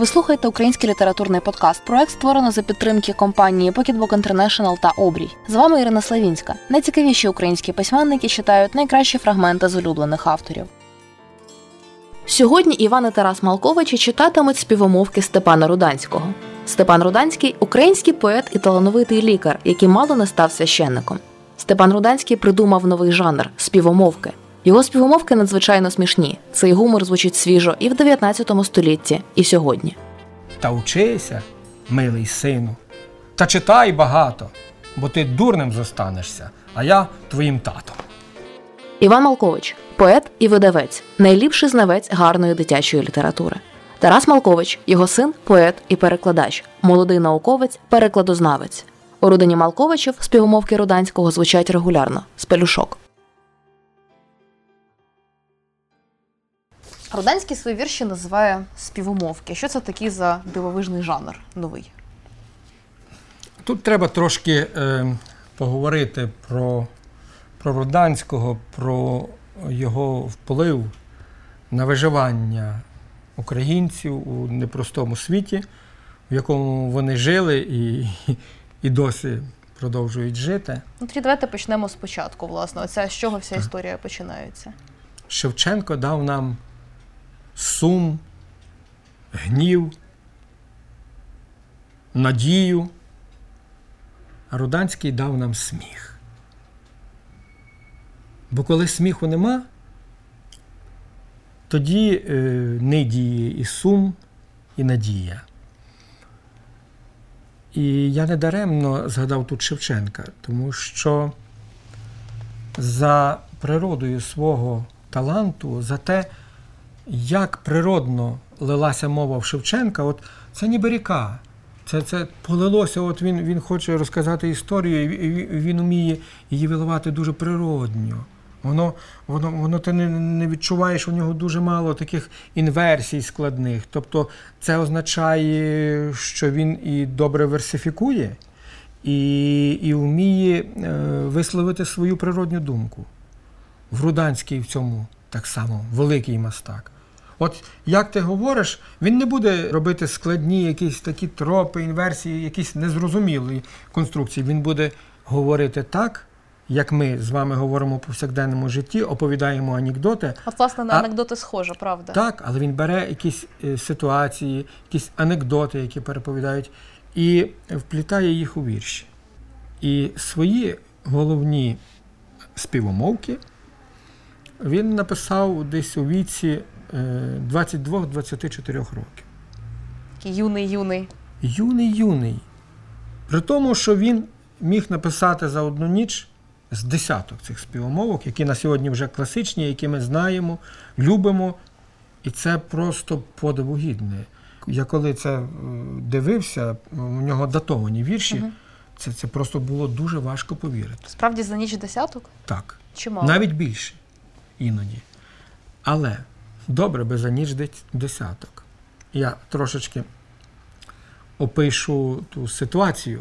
Ви слухаєте український літературний подкаст. Проект створено за підтримки компанії Pocketbook International та Обрій. З вами Ірина Славінська. Найцікавіші українські письменники читають найкращі фрагменти з улюблених авторів. Сьогодні Іван і Тарас Малковичі читатимуть співомовки Степана Руданського. Степан Руданський український поет і талановитий лікар, який мало не став священником. Степан Руданський придумав новий жанр співомовки. Його співомовки надзвичайно смішні. Цей гумор звучить свіжо і в 19 столітті, і сьогодні. Та учися, милий сину, та читай багато, бо ти дурним зостанешся, а я твоїм татом. Іван Малкович поет і видавець, найліпший знавець гарної дитячої літератури. Тарас Малкович, його син, поет і перекладач, молодий науковець, перекладознавець. У родині Малковичів співомовки Руданського звучать регулярно з пелюшок. Руданський свої вірші називає співомовки. Що це такий за дивовижний жанр новий? Тут треба трошки е, поговорити про, про Руданського, про його вплив на виживання українців у непростому світі, в якому вони жили і, і досі продовжують жити. Ну, тоді давайте почнемо спочатку, власне. Оця з чого вся історія починається. Шевченко дав нам сум, гнів, надію, а Руданський дав нам сміх. Бо коли сміху нема, тоді е, не діє і сум, і надія. І я не даремно згадав тут Шевченка, тому що за природою свого таланту, за те, як природно лилася мова в Шевченка, от це ніби ріка. Це це полилося, от він він хоче розказати історію, і він вміє її виливати дуже природньо. Воно воно, воно ти не не відчуваєш у нього дуже мало таких інверсій складних. Тобто це означає, що він і добре версифікує, і і вміє е, висловити свою природню думку. В Руданський в цьому так само великий мастак. От як ти говориш, він не буде робити складні якісь такі тропи, інверсії, якісь незрозумілі конструкції. Він буде говорити так, як ми з вами говоримо у повсякденному житті, оповідаємо анекдоти. От, власне, на анекдоти схоже, правда? Так, але він бере якісь е, ситуації, якісь анекдоти, які переповідають, і вплітає їх у вірші. І свої головні співомовки він написав десь у віці 22-24 років. Юний юний. Юний юний. При тому, що він міг написати за одну ніч з десяток цих співомовок, які на сьогодні вже класичні, які ми знаємо, любимо. І це просто подивогідне. Я коли це е, дивився, у нього датовані вірші, угу. це це просто було дуже важко повірити. Справді за ніч десяток? Так. Чимало? Навіть більше іноді. Але добре би за ніч десяток. Я трошечки опишу ту ситуацію,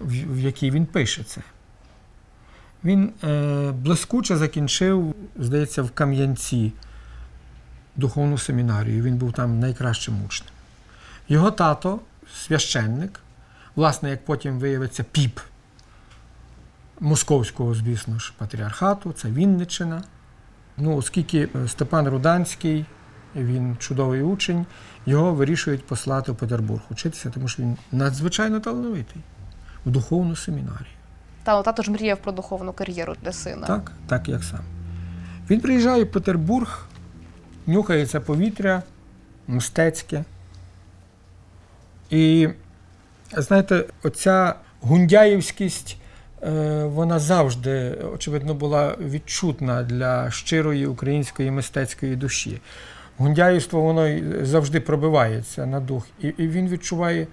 в якій він пише це. Він е, блискуче закінчив, здається, в Кам'янці духовну семінарію. Він був там найкращим учнем. Його тато, священник, власне, як потім виявиться, піп московського, звісно ж, патріархату, це Вінниччина. Ну, Оскільки Степан Руданський, він чудовий учень, його вирішують послати в Петербург учитися, тому що він надзвичайно талановитий в духовну семінарію. Та тато ж мріяв про духовну кар'єру для сина. Так, так як сам. Він приїжджає в Петербург, нюхається повітря, мистецьке. І, знаєте, оця гундяївськість, е, вона завжди, очевидно, була відчутна для щирої української мистецької душі. Гундяївство воно завжди пробивається на дух, і він відчуває,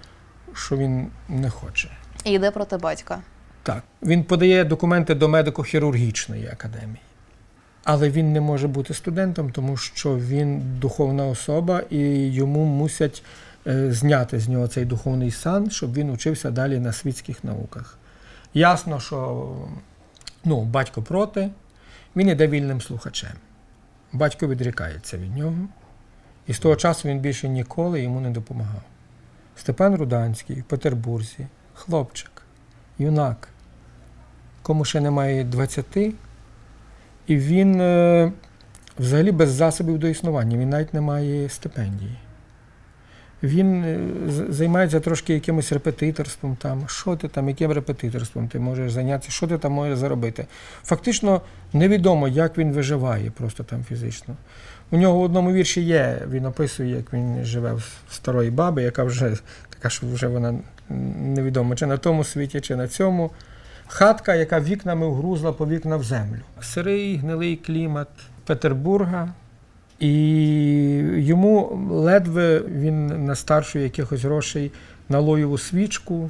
що він не хоче. І йде проти батька. Так, він подає документи до медико-хірургічної академії. Але він не може бути студентом, тому що він духовна особа, і йому мусять е, зняти з нього цей духовний сан, щоб він учився далі на світських науках. Ясно, що Ну, батько проти, він іде вільним слухачем. Батько відрікається від нього, і з того часу він більше ніколи йому не допомагав. Степан Руданський в Петербурзі, хлопчик, юнак, кому ще немає 20, і він е, взагалі без засобів до існування, він навіть не має стипендії. Він е, займається трошки якимось репетиторством. там, Що ти там, яким репетиторством ти можеш зайнятися, що ти там можеш заробити. Фактично невідомо, як він виживає просто там фізично. У нього в одному вірші є, він описує, як він живе в старої баби, яка вже така, що вже вона невідомо, чи на тому світі, чи на цьому. Хатка, яка вікнами вгрузла по вікна в землю. Сирий, гнилий клімат Петербурга. І йому ледве він на старшої якихось грошей на лоєву свічку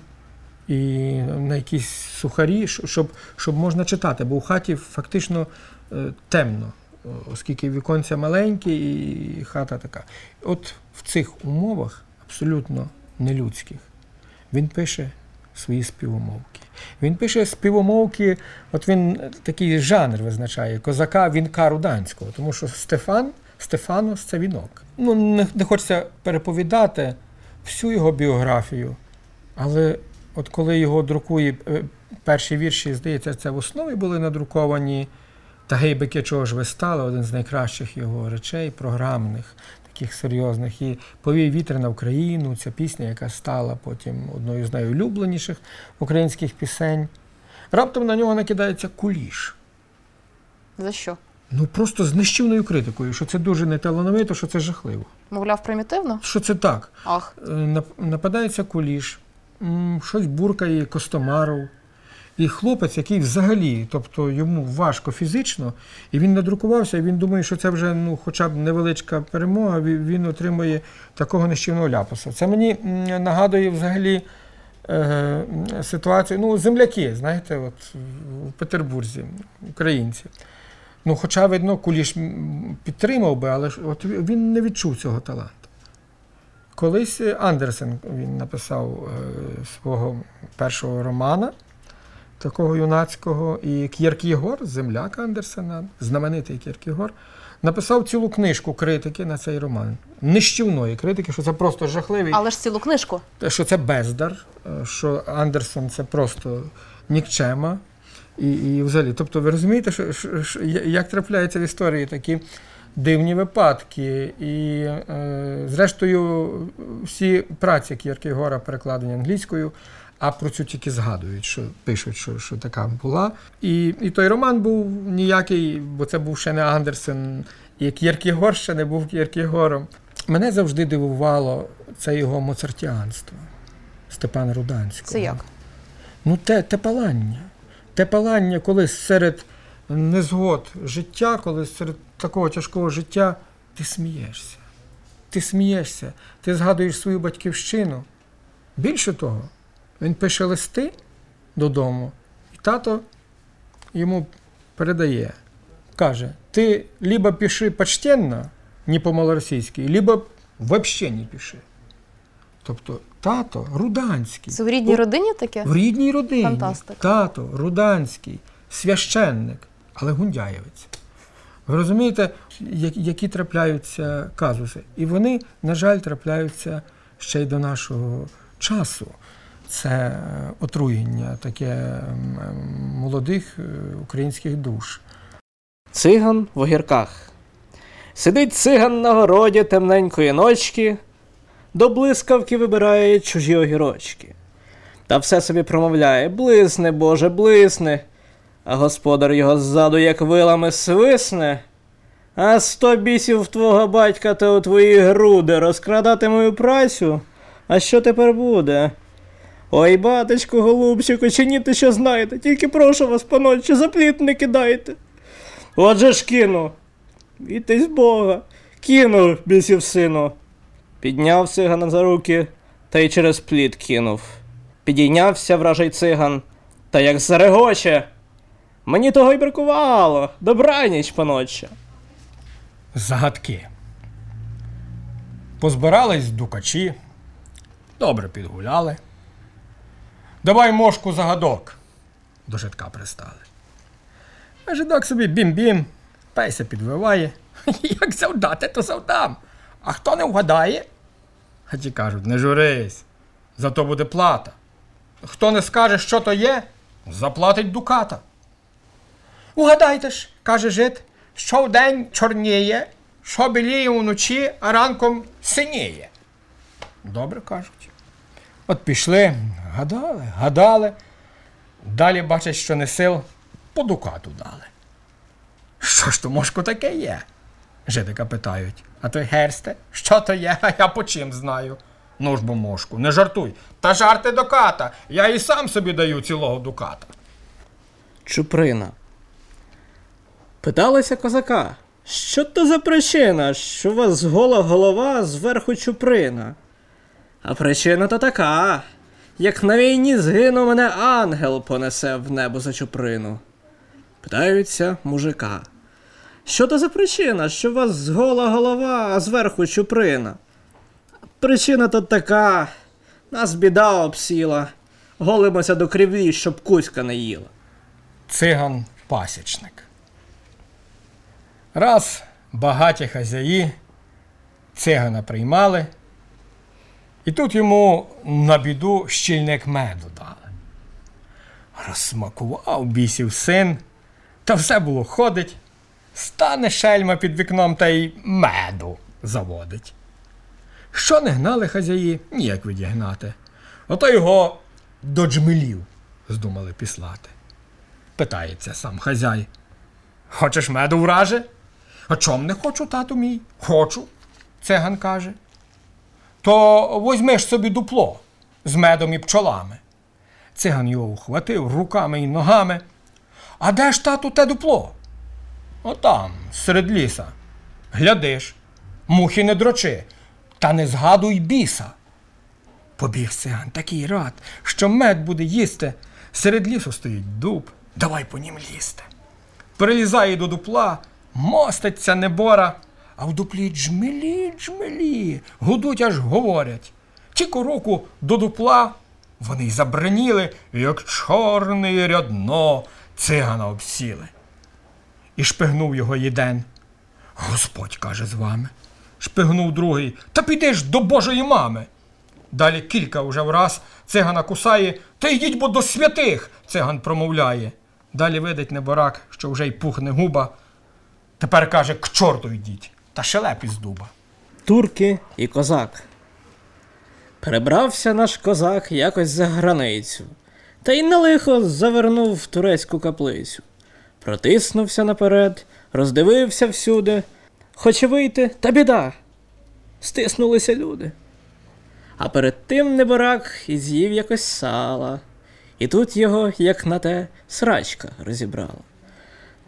і на якісь сухарі, щоб щоб можна читати, бо у хаті фактично е, темно, оскільки віконця маленькі і хата така. От в цих умовах абсолютно нелюдських він пише свої співомовки. Він пише співомовки, от він такий жанр визначає козака вінка руданського, тому що Стефан. Стефанос це вінок. Ну, не, не хочеться переповідати всю його біографію, але от коли його друкує е, перші вірші, здається, це в основі були надруковані. Та гейбики чого ж ви стали, один з найкращих його речей, програмних, таких серйозних. І повій вітер на Україну, ця пісня, яка стала потім одною з найулюбленіших українських пісень. Раптом на нього накидається куліш. За що? Ну просто з нищівною критикою, що це дуже неталановито, що це жахливо. Мовляв, примітивно? Що це так? Ах. Е, нападається куліш, щось буркає Костомаров. І хлопець, який взагалі, тобто йому важко фізично, і він надрукувався, і він думає, що це вже ну, хоча б невеличка перемога, він отримує такого нищівного ляпаса. Це мені нагадує взагалі е, ситуацію. Ну, земляки, знаєте, от в Петербурзі, українці. Ну, Хоча, видно, Куліш підтримав би, але от він не відчув цього таланту. Колись Андерсен він написав е, свого першого романа, такого юнацького, і К'єрк'єгор, земляк Андерсена, знаменитий К'єрк'єгор, написав цілу книжку критики на цей роман. Нищівної критики, що це просто жахливий. Але ж цілу книжку. Що це бездар, е, що Андерсон це просто нікчема. І і взагалі, тобто, ви розумієте, що, що, як трапляються в історії такі дивні випадки. І, е, зрештою, всі праці Кіркегора перекладені англійською, а про цю тільки згадують, що пишуть, що що така була. І і той роман був ніякий, бо це був ще не Андерсен, і Кіркегор ще не був Кіркегором. Мене завжди дивувало це його моцартіанство Степана Руданського. Це як? Ну, те, те палання те палання, коли серед незгод життя, коли серед такого тяжкого життя ти смієшся. Ти смієшся, ти згадуєш свою батьківщину. Більше того, він пише листи додому, і тато йому передає, каже: ти либо пиши почтенно, не по-малоросійськи, либо взагалі не пиши. Тобто тато Руданський. Це в рідній родині таке? В рідній родині. Фантастика. Тато Руданський, священник, але гундяєвець. Ви розумієте, які трапляються казуси? І вони, на жаль, трапляються ще й до нашого часу. Це е, отруєння таке молодих е, українських душ. Циган в огірках. Сидить циган на городі темненької ночки до блискавки вибирає чужі огірочки. Та все собі промовляє блисне, Боже, блисне. А господар його ззаду, як вилами, свисне. А сто бісів твого батька та у твої груди розкрадати мою працю. А що тепер буде? Ой, батечку, голубчику, чиніте, що знаєте, тільки прошу вас, паночі, запліт не кидайте. Отже ж кину. Вітись Бога, кину, бісів сину. Підняв цигана за руки та й через плід кинув. Підійнявся вражий циган, та як зарегоче. Мені того й бракувало. Добраніч, паноче. Загадки. Позбирались дукачі, добре підгуляли. Давай мошку загадок. До житка пристали. А жидок собі бім-бім, пейся підвиває. Як завдати, то завдам. А хто не вгадає? А ті кажуть, не журись, зато буде плата. Хто не скаже, що то є, заплатить дуката. Угадайте ж, каже жид, що вдень чорніє, що біліє вночі, а ранком синіє. Добре кажуть. От пішли, гадали, гадали. Далі бачать, що не сил, по дукату дали. Що ж то, мошко, таке є? Жидика питають. А той герсте, що то є, а я по чим знаю. Ну ж бо мошку, не жартуй. Та жарти дуката. Я і сам собі даю цілого дуката. Чуприна. Питалися козака, що то за причина, що у вас гола голова, зверху чуприна? А причина то така, як на війні згину мене ангел понесе в небо за чуприну. Питаються мужика. Що то за причина, що у вас гола голова, а зверху чуприна? Причина то така, нас біда обсіла. Голимося до криві, щоб кузька не їла. Циган пасічник. Раз багаті хазяї цигана приймали, і тут йому на біду щільник меду дали. Розсмакував бісів син, та все було ходить, стане шельма під вікном та й меду заводить. Що не гнали хазяї, ніяк відігнати. Ото його до джмелів здумали післати. Питається сам хазяй. Хочеш меду враже? А чом не хочу, тату мій? Хочу, циган каже. То возьми ж собі дупло з медом і пчолами. Циган його ухватив руками і ногами. А де ж тату те дупло? Отам, серед ліса. Глядиш, мухи не дрочи, та не згадуй біса. Побіг циган такий рад, що мед буде їсти. Серед лісу стоїть дуб, давай по нім лізти. Перелізає до дупла, моститься небора, а в дуплі джмелі, джмелі, гудуть аж говорять. Тільки руку до дупла вони й забраніли, як чорний рядно цигана обсіли. І шпигнув його єден. Господь каже з вами. Шпигнув другий. Та піди ж до Божої мами. Далі кілька вже враз цигана кусає, та йдіть бо до святих, циган промовляє. Далі видить неборак, що вже й пухне губа. Тепер каже, к чорту йдіть, та шелеп із дуба. турки і козак. Перебрався наш козак якось за границю, та й на лихо завернув в турецьку каплицю. Протиснувся наперед, роздивився всюди. Хоче вийти, та біда. Стиснулися люди. А перед тим неборак і з'їв якось сала, і тут його, як на те, срачка розібрала.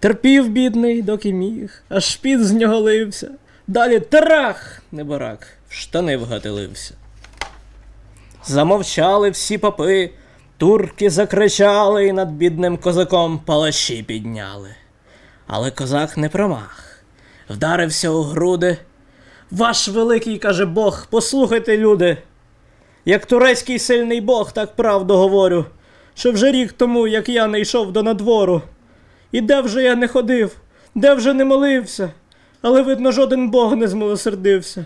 Терпів, бідний, доки міг, аж під з нього лився. Далі трах, неборак, в штани вгатилився. Замовчали всі попи, турки закричали і над бідним козаком палаші підняли. Але козак не промах, вдарився у груди. Ваш великий, каже Бог, послухайте, люди. Як турецький сильний Бог, так правду говорю, що вже рік тому, як я не йшов до надвору. І де вже я не ходив, де вже не молився, але, видно, жоден Бог не змилосердився.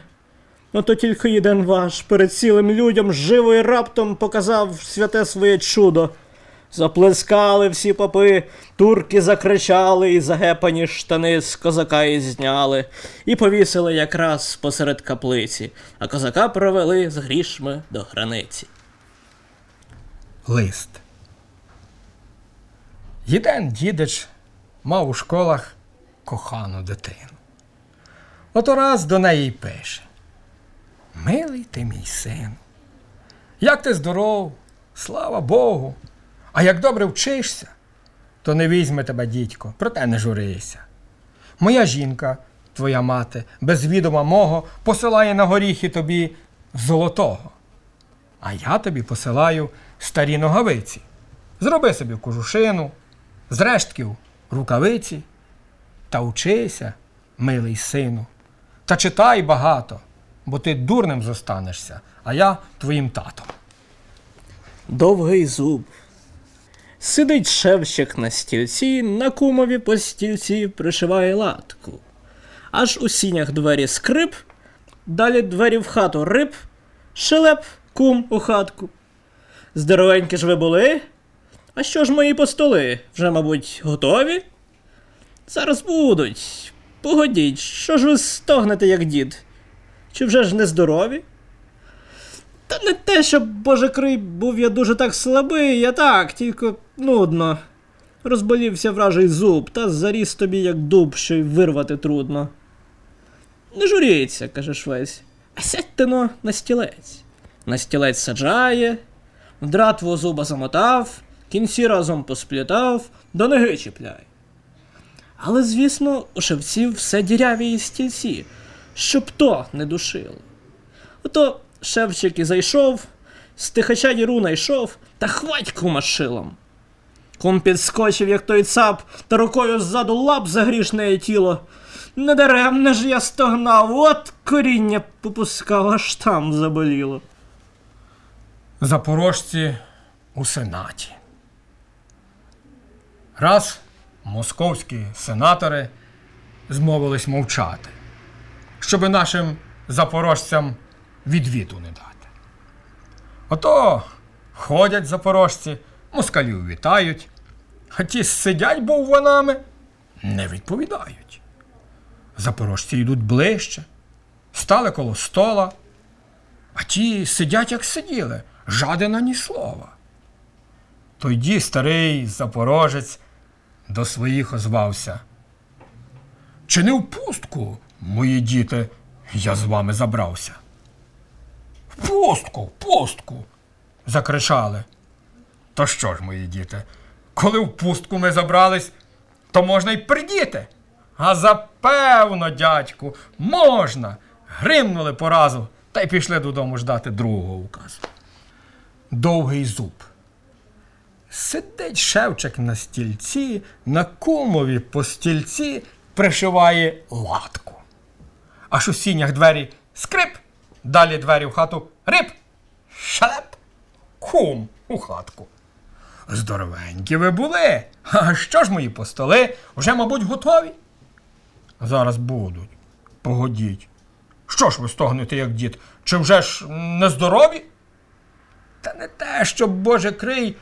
Ото тільки єдин ваш перед цілим людям живо і раптом показав святе своє чудо. Заплескали всі попи, турки закричали і загепані штани з козака і зняли, і повісили якраз посеред каплиці, а козака провели з грішми до границі. Лист. Єден дідич мав у школах кохану дитину. Ото раз до неї пише. Милий ти мій син. Як ти здоров, слава Богу. А як добре вчишся, то не візьме тебе дідько, проте не журися. Моя жінка, твоя мати, без відома мого, посилає на горіхи тобі золотого. А я тобі посилаю старі ногавиці. Зроби собі кожушину, з рештків рукавиці, та учися, милий сину, та читай багато, бо ти дурним зостанешся, а я твоїм татом. Довгий зуб. Сидить шевчик на стільці, на кумові по стільці пришиває латку. Аж у сінях двері скрип, далі двері в хату риб, шелеп кум у хатку. Здоровенькі ж ви були? А що ж мої постоли? Вже, мабуть, готові? Зараз будуть. Погодіть, що ж ви стогнете, як дід? Чи вже ж нездорові? Та не те, щоб, боже крий, був я дуже так слабий, я так, тільки нудно. Розболівся вражий зуб, та заріс тобі, як дуб, що й вирвати трудно. Не журіться, каже Швець, а сядьте но на стілець. На стілець саджає, дратву зуба замотав, кінці разом посплітав, до ноги чіпляє. Але, звісно, у шевців все діряві і стільці, щоб то не душило. Ото шевчик і зайшов, стихача діру найшов, та хвать кума шилом. Кум підскочив, як той цап, та рукою ззаду лап за грішне тіло. Недаремне ж я стогнав, от коріння попускав, аж там заболіло. Запорожці у Сенаті. Раз московські сенатори змовились мовчати, щоби нашим запорожцям відвіту не дати. Ото ходять запорожці, москалів вітають, а ті сидять бовванами, не відповідають. Запорожці йдуть ближче, стали коло стола, а ті сидять, як сиділи, жадина ні слова. Тоді старий запорожець до своїх озвався. Чи не в пустку, мої діти, я з вами забрався? В пустку, в пустку. закричали. То що ж, мої діти, коли в пустку ми забрались, то можна й придіти. А запевно, дядьку, можна. Гримнули поразу та й пішли додому ждати другого указу. Довгий зуб. Сидить шевчик на стільці, на кумові по стільці пришиває латку. Аж у сінях двері скрип, далі двері в хату риб, шалеп, кум у хатку. Здоровенькі ви були. А що ж мої постоли? Вже, мабуть, готові? Зараз будуть. Погодіть. Що ж ви стогнете, як дід? Чи вже ж нездорові? Та не те, щоб, Боже крий,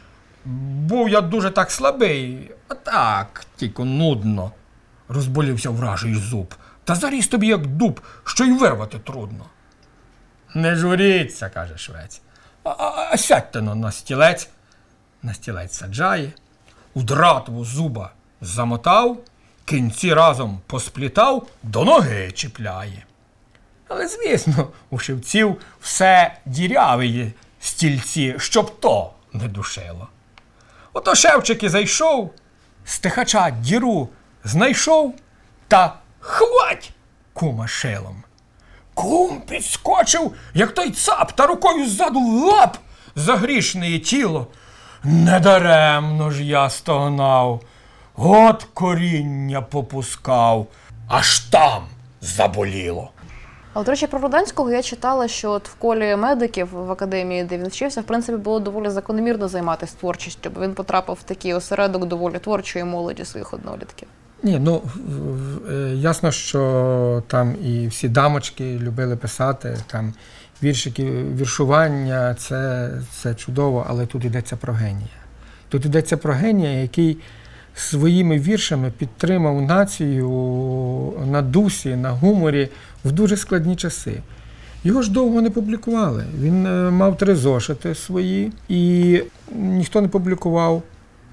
був я дуже так слабий, а так, тільки нудно. Розболівся вражий зуб. Та заріс тобі, як дуб, що й вирвати трудно. Не журіться, каже швець. А, а, а сядьте на, на стілець. На стілець саджає, у дратву зуба замотав, кінці разом посплітав, до ноги чіпляє. Але, звісно, у шевців все дірявиє стільці, щоб то не душило. Ото Шевчик і зайшов, стихача діру знайшов та хвать кума шилом. Кум підскочив, як той цап, та рукою ззаду лап за грішне тіло. Недаремно ж я стогнав, от коріння попускав, аж там заболіло. Але, до речі, про Руданського я читала, що от в колі медиків в академії, де він вчився, в принципі, було доволі закономірно займатися творчістю, бо він потрапив в такий осередок доволі творчої молоді своїх однолітків. Ні, ну е, ясно, що там і всі дамочки любили писати, там віршики, віршування це, це чудово, але тут йдеться про генія. Тут йдеться про генія, який своїми віршами підтримав націю на дусі, на гуморі в дуже складні часи. Його ж довго не публікували. Він е, мав три зошити свої, і ніхто не публікував.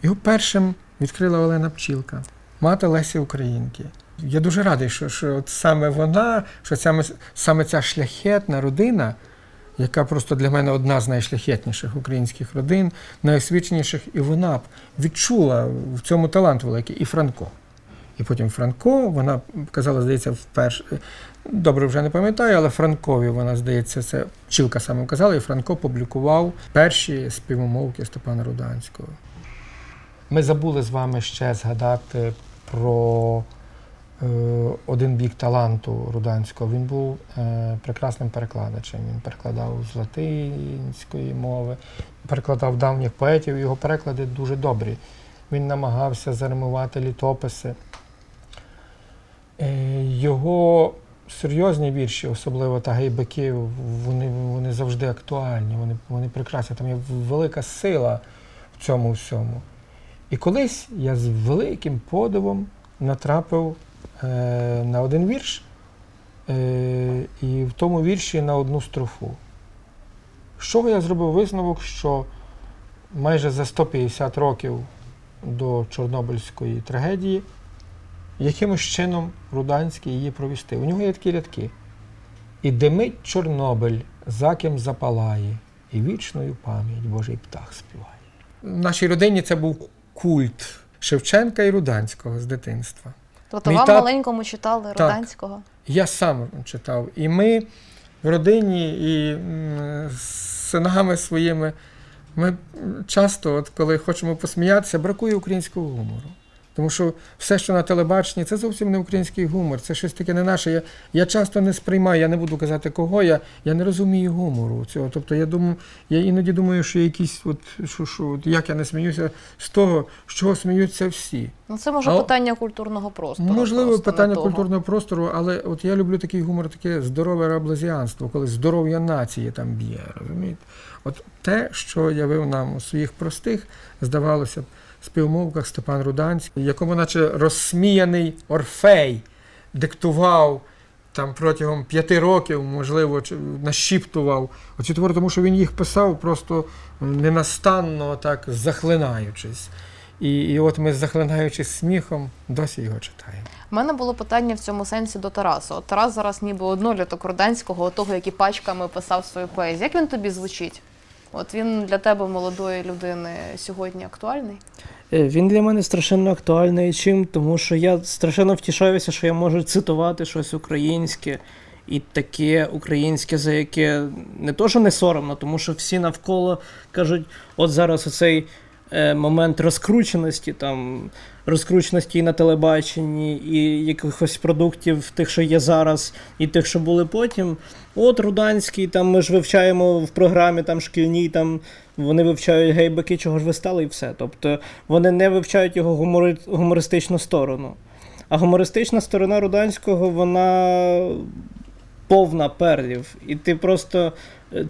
Його першим відкрила Олена Пчілка, мати Лесі Українки. Я дуже радий, що, що от саме вона, що саме, саме ця шляхетна родина, яка просто для мене одна з найшляхетніших українських родин, найосвіченіших, і вона б відчула в цьому талант великий, і Франко. І потім Франко, вона казала, здається, вперше, добре вже не пам'ятаю, але Франкові вона, здається, це Чілка саме казала, і Франко публікував перші співомовки Степана Руданського. Ми забули з вами ще згадати про один бік таланту Руданського. Він був е, прекрасним перекладачем. Він перекладав з латинської мови, перекладав давніх поетів. Його переклади дуже добрі. Він намагався заримувати літописи. Е, його серйозні вірші, особливо та гейбеків, вони, вони завжди актуальні, вони, вони прекрасні. Там є велика сила в цьому всьому. І колись я з великим подивом натрапив е, на один вірш, е, і в тому вірші на одну строфу. З чого я зробив висновок, що майже за 150 років до Чорнобильської трагедії якимось чином Руданський її провістив. У нього є такі рядки. І димить Чорнобиль, за ким запалає, і вічною пам'ять Божий птах співає. В нашій родині це був культ Шевченка і Руданського з дитинства. Тобто Мій вам тат- маленькому читали Руданського? Я сам читав. І ми в родині і з синами своїми, ми часто, от коли хочемо посміятися, бракує українського гумору. Тому що все, що на телебаченні, це зовсім не український гумор, це щось таке не наше. Я, я часто не сприймаю, я не буду казати кого, я, я не розумію гумору цього. Тобто я думаю, я іноді думаю, що якісь, от, що, що, от, як я не сміюся з того, з чого сміються всі. Ну це може А- питання культурного простору. Можливо, просто, питання культурного простору, але от я люблю такий гумор, таке здорове раблезіанство, коли здоров'я нації там б'є. Розумієте? От те, що явив нам у своїх простих, здавалося б, співмовках Степан Руданський, якому, наче розсміяний Орфей, диктував там протягом п'яти років, можливо, нашіптував оці твори, тому що він їх писав просто ненастанно так захлинаючись. І, і от ми, захлинаючись сміхом, досі його читаємо. У мене було питання в цьому сенсі до Тараса. От Тарас зараз ніби одноліток Руданського, того, який пачками писав свою поезію. Як він тобі звучить? От він для тебе, молодої людини, сьогодні актуальний? Е, Він для мене страшенно актуальний чим, тому що я страшенно втішаюся, що я можу цитувати щось українське і таке українське, за яке не то, що не соромно, тому що всі навколо кажуть, от зараз оцей момент розкрученості, там, розкрученості і на телебаченні, і якихось продуктів, тих, що є зараз, і тих, що були потім. От Руданський, там ми ж вивчаємо в програмі там шкільній, там вони вивчають гейбеки, чого ж ви стали, і все. Тобто вони не вивчають його гумори... гумористичну сторону. А гумористична сторона Руданського, вона повна перлів. І ти просто е,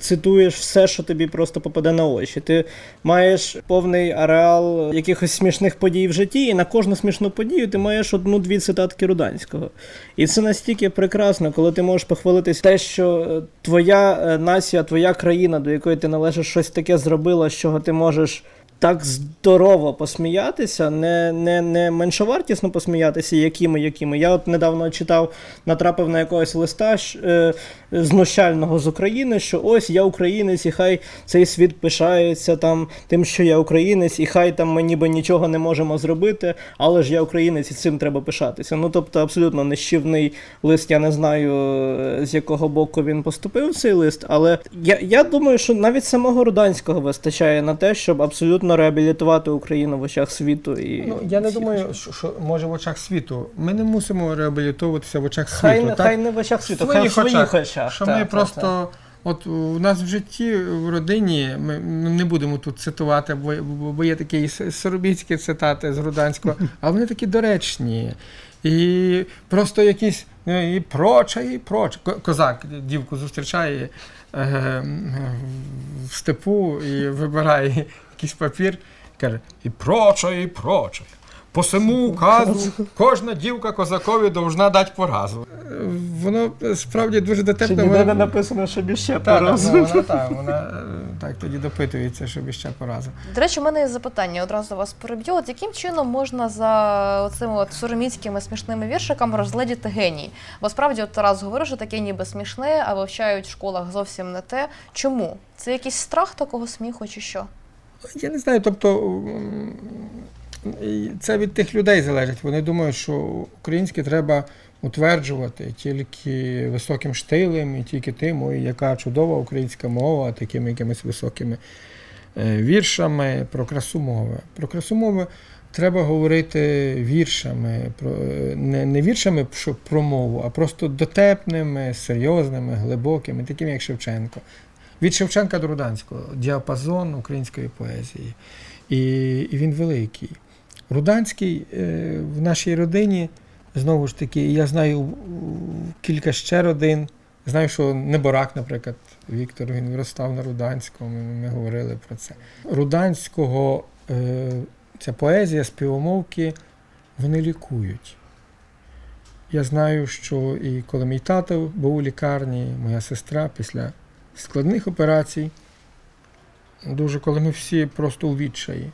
цитуєш все, що тобі просто попаде на очі. Ти маєш повний ареал якихось смішних подій в житті, і на кожну смішну подію ти маєш одну-дві цитатки Руданського. І це настільки прекрасно, коли ти можеш похвалитись те, що е, твоя е, нація, твоя країна, до якої ти належиш, щось таке зробила, з чого ти можеш. Так здорово посміятися, не, не, не меншовартісно посміятися, якими, якими. Я от недавно читав, натрапив на якогось листа е, знущального з України, що ось я українець, і хай цей світ пишається там тим, що я українець, і хай там ми ніби нічого не можемо зробити, але ж я українець і цим треба пишатися. Ну тобто абсолютно нищівний лист. Я не знаю, е, з якого боку він поступив цей лист, але я, я думаю, що навіть самого Руданського вистачає на те, щоб абсолютно реабілітувати Україну в очах світу. І Ну, я не думаю, що, що може в очах світу. Ми не мусимо реабілітовуватися в очах світу. не- так? хай не в очах світу, В хай в своїх своїх очах, очах. Що так, ми так, просто. От у нас в житті, в родині, ми не будемо тут цитувати, бо, бо є такі соробіцькі цитати з Руданського, а вони такі доречні. І просто якісь е, і проче, і проче. Ко- Козак дівку зустрічає е, в степу і вибирає якийсь папір, каже, і проче, і проче. По сему указу кожна дівка козакові должна дати поразу. Е, Воно е, справді дуже Чи дотепно. ніде воно- не написано, щоб іще так, так, ну, вона, так, вона е, так тоді допитується, щоб ще пораза. До речі, у мене є запитання, одразу вас переб'ю. От яким чином можна за цими от сороміцькими смішними віршиками розгледіти геній? Бо справді от Тарас говорив, що таке ніби смішне, а вивчають в школах зовсім не те. Чому? Це якийсь страх такого сміху, чи що? Я не знаю, тобто це від тих людей залежить. Вони думають, що українське треба утверджувати тільки високим штилем і тільки тим, ой, яка чудова українська мова, такими якимись високими е, віршами про красу мови. Про красу мови треба говорити віршами, не, не віршами про мову, а просто дотепними, серйозними, глибокими, такими, як Шевченко. Від Шевченка до Руданського діапазон української поезії. І, і він великий. Руданський е, в нашій родині, знову ж таки, я знаю кілька ще родин. Знаю, що Неборак, наприклад, Віктор, він виростав на Руданському, ми, говорили про це. Руданського е, ця поезія, співомовки, вони лікують. Я знаю, що і коли мій тато був у лікарні, моя сестра після складних операцій, дуже коли ми всі просто у відчаї.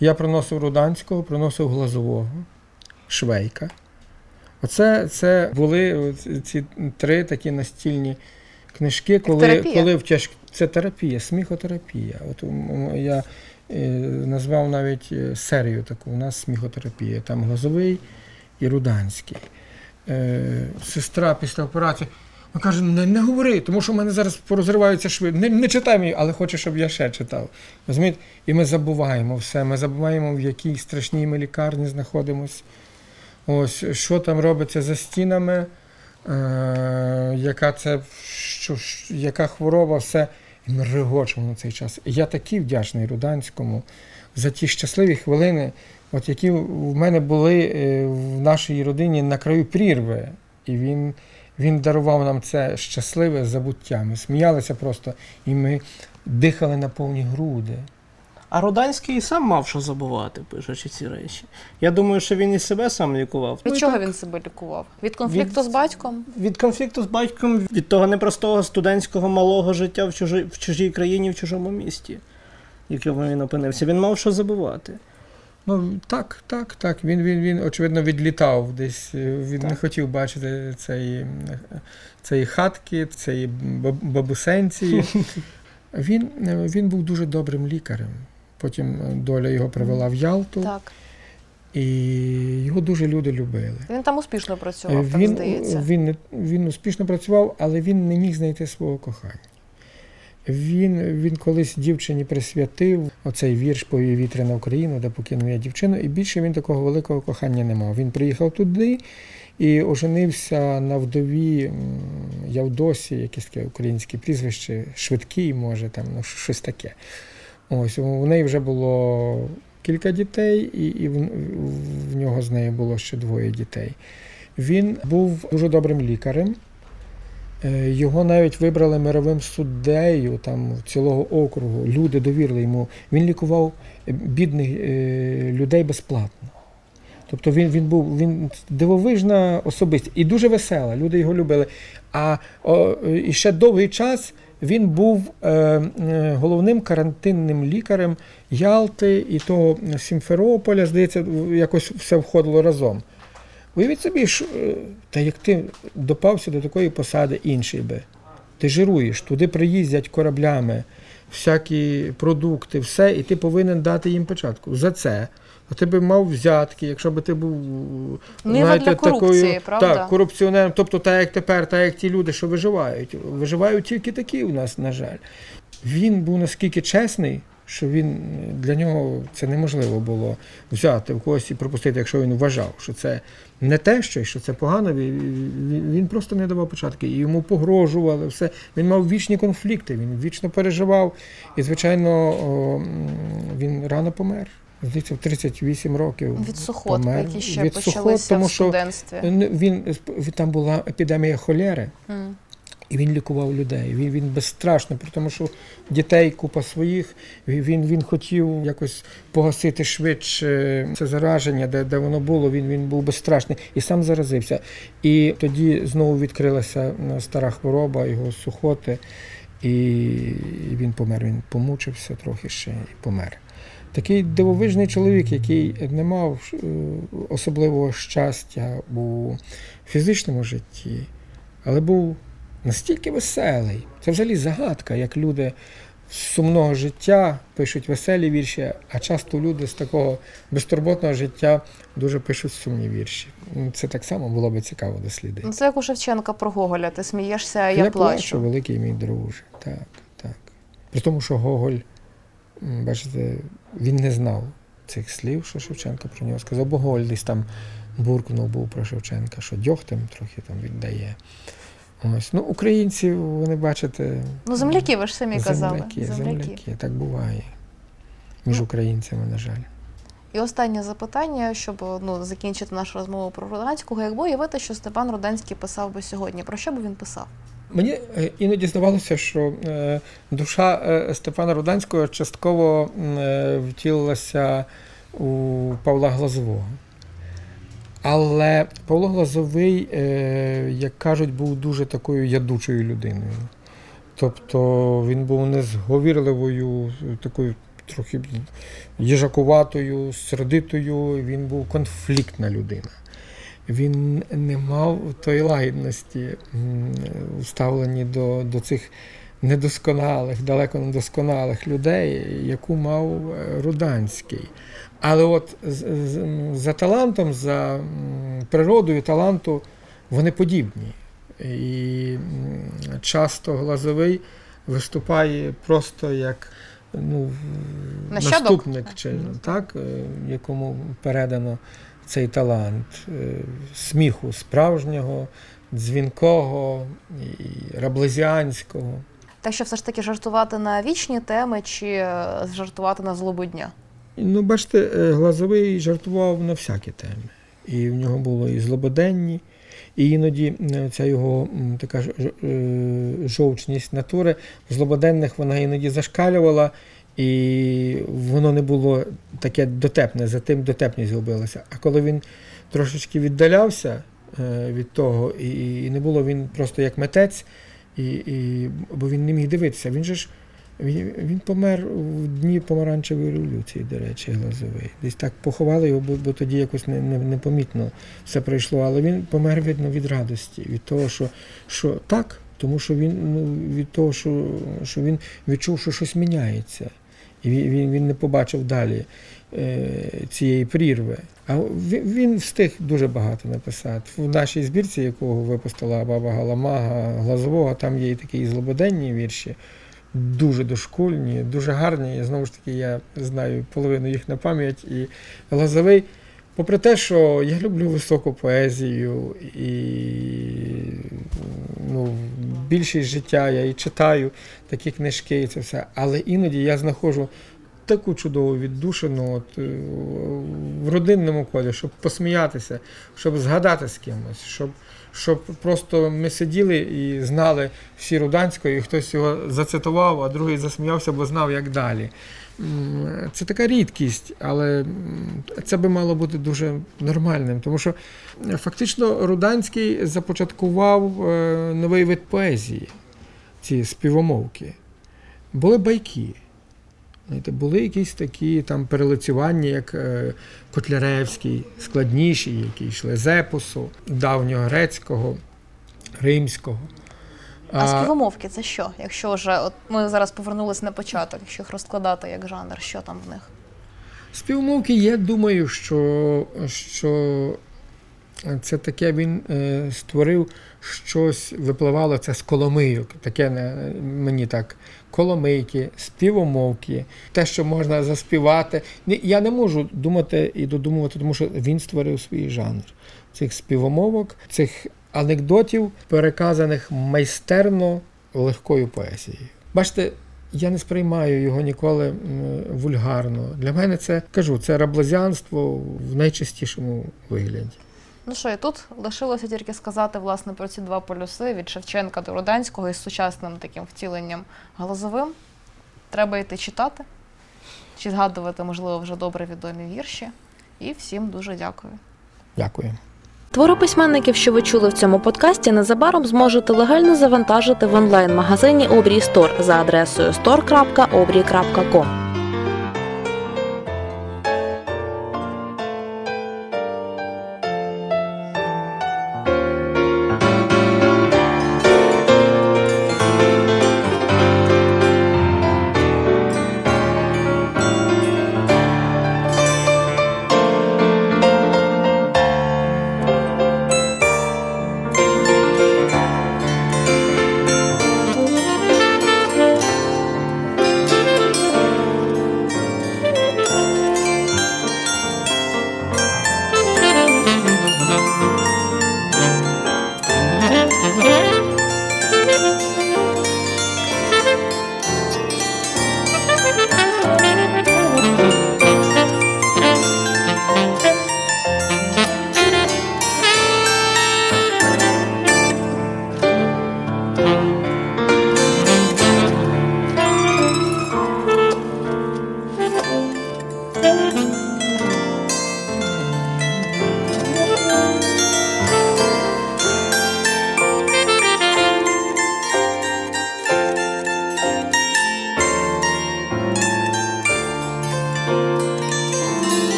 Я приносив Руданського, приносив Глазового, Швейка. Оце це були ці три такі настільні книжки, коли, терапія. коли в тяж... це терапія, сміхотерапія. От я е, назвав навіть е, серію таку. У нас сміхотерапія. Там Глазовий і Руданський. Е, сестра після операції. Вона каже, не, не говори, тому що в мене зараз порозриваються шви. Не, не читай мені, але хоче, щоб я ще читав. Розумієте? І ми забуваємо все. Ми забуваємо, в якій страшній ми лікарні знаходимося. Ось, що там робиться за стінами, е, яка це що- яка хвороба, все. І ми регочемо на цей час. І я такий вдячний Руданському за ті щасливі хвилини, от які в мене були е, в нашій родині на краю прірви. І він, він дарував нам це щасливе забуття. Ми сміялися просто, і ми дихали на повні груди. А Руданський і сам мав що забувати, пишучи ці речі. Я думаю, що він і себе сам лікував. Від Ну, чого так, він себе лікував? Від конфлікту Від- з батьком? Від конфлікту з батьком, від того непростого студентського малого життя в чужій, в чужій країні, в чужому місті, в якому він опинився. Він мав що забувати. Ну так, так, так. Він, він, він очевидно, відлітав десь. е, Він не хотів бачити цієї, цієї хатки, цієї баб- бабусенції. Він, е, він був дуже добрим лікарем. Потім е, доля його привела в Ялту, Так. і його дуже люди любили. Він там успішно працював, так здається. він, не- він успішно працював, але він не міг знайти свого кохання. Він, він колись дівчині присвятив оцей вірш «Повій вітри на Україну, де покинув я дівчину, і більше він такого великого кохання не мав. Він приїхав туди і оженився на вдові Явдосі, якесь таке українське прізвище, швидкий, може, там, ну, щось таке. Ось, у неї вже було кілька дітей, і, і в, в нього з нею було ще двоє дітей. Він був дуже добрим лікарем. Е, Його навіть вибрали мировим суддею там цілого округу. Люди довірили йому. Він лікував е, бідних е, людей безплатно. Тобто він, він був він дивовижна особистість і дуже весела. Люди його любили. А о, і ще довгий час він був е, головним карантинним лікарем Ялти і того Сімферополя, здається, якось все входило разом. Уявіть собі, що, е, та як ти допався до такої посади, інший би. Ти жируєш, туди приїздять кораблями, всякі продукти, все, і ти повинен дати їм початку. За це. А ти би мав взятки, якщо би ти був корупції, правда? так, корупціонером. Тобто, так як тепер, так як ті люди, що виживають. Виживають тільки такі у нас, на жаль. Він був наскільки чесний, що він для нього це неможливо було взяти в когось і пропустити, якщо він вважав, що це не те що що це погано. Він, просто не давав початки. І йому погрожували все. Він мав вічні конфлікти, він вічно переживав. І, звичайно, він рано помер. Здається, в 38 років. Від сухот, помер. які ще Від почалися сухот, тому в що студентстві. Він, він, там була епідемія холери. М. І він лікував людей. Він, він безстрашно, тому, що дітей купа своїх. Він, він, хотів якось погасити швидше це зараження, де, де воно було. Він, він був безстрашний і сам заразився. І тоді знову відкрилася стара хвороба, його сухоти, і він помер. Він помучився трохи ще і помер. Такий дивовижний чоловік, який не мав е, особливого щастя у фізичному житті, але був настільки веселий. Це взагалі загадка, як люди з сумного життя пишуть веселі вірші, а часто люди з такого безтурботного життя дуже пишуть сумні вірші. Це так само було би цікаво дослідити. Ну, це як у Шевченка про Гоголя. Ти смієшся, а я, плачу. великий мій друже. Так, так. При тому, що Гоголь, бачите, він не знав цих слів, що Шевченко про нього сказав, бо Голь десь там буркнув був про Шевченка, що дьогтем трохи там віддає. Ось. Ну, Українці, вони бачите. Ну, земляки, ви ж самі казали. Земляки, земляки, так буває. Між Ну. українцями, на жаль. І останнє запитання, щоб ну, закінчити нашу розмову про Руданського. Якби уявити, що Степан Руданський писав би сьогодні, про що би він писав? Мені е, іноді здавалося, що е, душа е, Степана Руданського частково втілилася у Павла Глазового. Але Павло Глазовий, е, як кажуть, був дуже такою ядучою людиною. Тобто він був незговірливою, такою трохи їжакуватою, сердитою, він був конфліктна людина. Він не мав тої лагідності у ставленні до, до цих недосконалих, далеко недосконалих людей, яку мав Руданський. Але от за талантом, за природою таланту вони подібні. І часто глазовий виступає просто як ну, Нащадок? наступник, чи, так, е, якому передано цей талант е, сміху справжнього, дзвінкого і раблезіанського. Так що все ж таки жартувати на вічні теми чи е, жартувати на злобу дня? Ну, бачите, е, Глазовий жартував на всякі теми. І в нього було і злободенні, і іноді е, ця його така е, жовчність натури в злободенних вона іноді зашкалювала, і воно не було таке дотепне, за тим дотепність зробилася. А коли він трошечки віддалявся від того, і не було він просто як митець, і, і, бо він не міг дивитися. Він же ж він, помер в дні помаранчевої революції, до речі, Глазовий. Десь так поховали його, бо, тоді якось не, не, непомітно все пройшло. Але він помер видно від радості, від того, що, що так, тому що він ну, від того, що, що він відчув, що щось міняється. І він, він, не побачив далі е, цієї прірви. А він, він встиг дуже багато написати. В нашій збірці, якого випустила баба Галамага Глазового, там є і такі злободенні вірші дуже дошкульні, дуже гарні. І знову ж таки, я знаю половину їх на пам'ять. І Лозовий, попри те, що я люблю високу поезію і ну, більшість життя я і читаю такі книжки, і це все. Але іноді я знаходжу таку чудову віддушину от, е, в родинному колі, щоб посміятися, щоб згадати з кимось, щоб щоб просто ми сиділи і знали всі Руданського, і хтось його зацитував, а другий засміявся, бо знав, як далі. Це така рідкість, але це би мало бути дуже нормальним, тому що е, фактично Руданський започаткував е, новий вид поезії, ці співомовки. Були байки. Знаєте, були якісь такі там перелицювання, як е, Котляревський, складніші, які йшли з епосу, давнього грецького, римського. А співомовки це що? Якщо вже от ми зараз повернулися на початок, якщо їх розкладати як жанр, що там в них? Співмовки, я думаю, що, що це таке він е, створив щось, випливало це з коломийок. Таке мені так. Коломийки, співомовки, те, що можна заспівати. Я не можу думати і додумувати, тому що він створив свій жанр цих співомовок, цих анекдотів, переказаних майстерно легкою поезією. Бачите, я не сприймаю його ніколи вульгарно. Для мене це кажу, це раблазянство в найчистішому вигляді. Ну що, і тут лишилося тільки сказати власне про ці два полюси від Шевченка до Руданського із сучасним таким втіленням Глазовим. Треба йти читати, чи згадувати, можливо, вже добре відомі вірші. І всім дуже дякую. Дякую. Твори письменників, що ви чули в цьому подкасті, незабаром зможете легально завантажити в онлайн-магазині Обрій Стор за адресою store.obrій.com.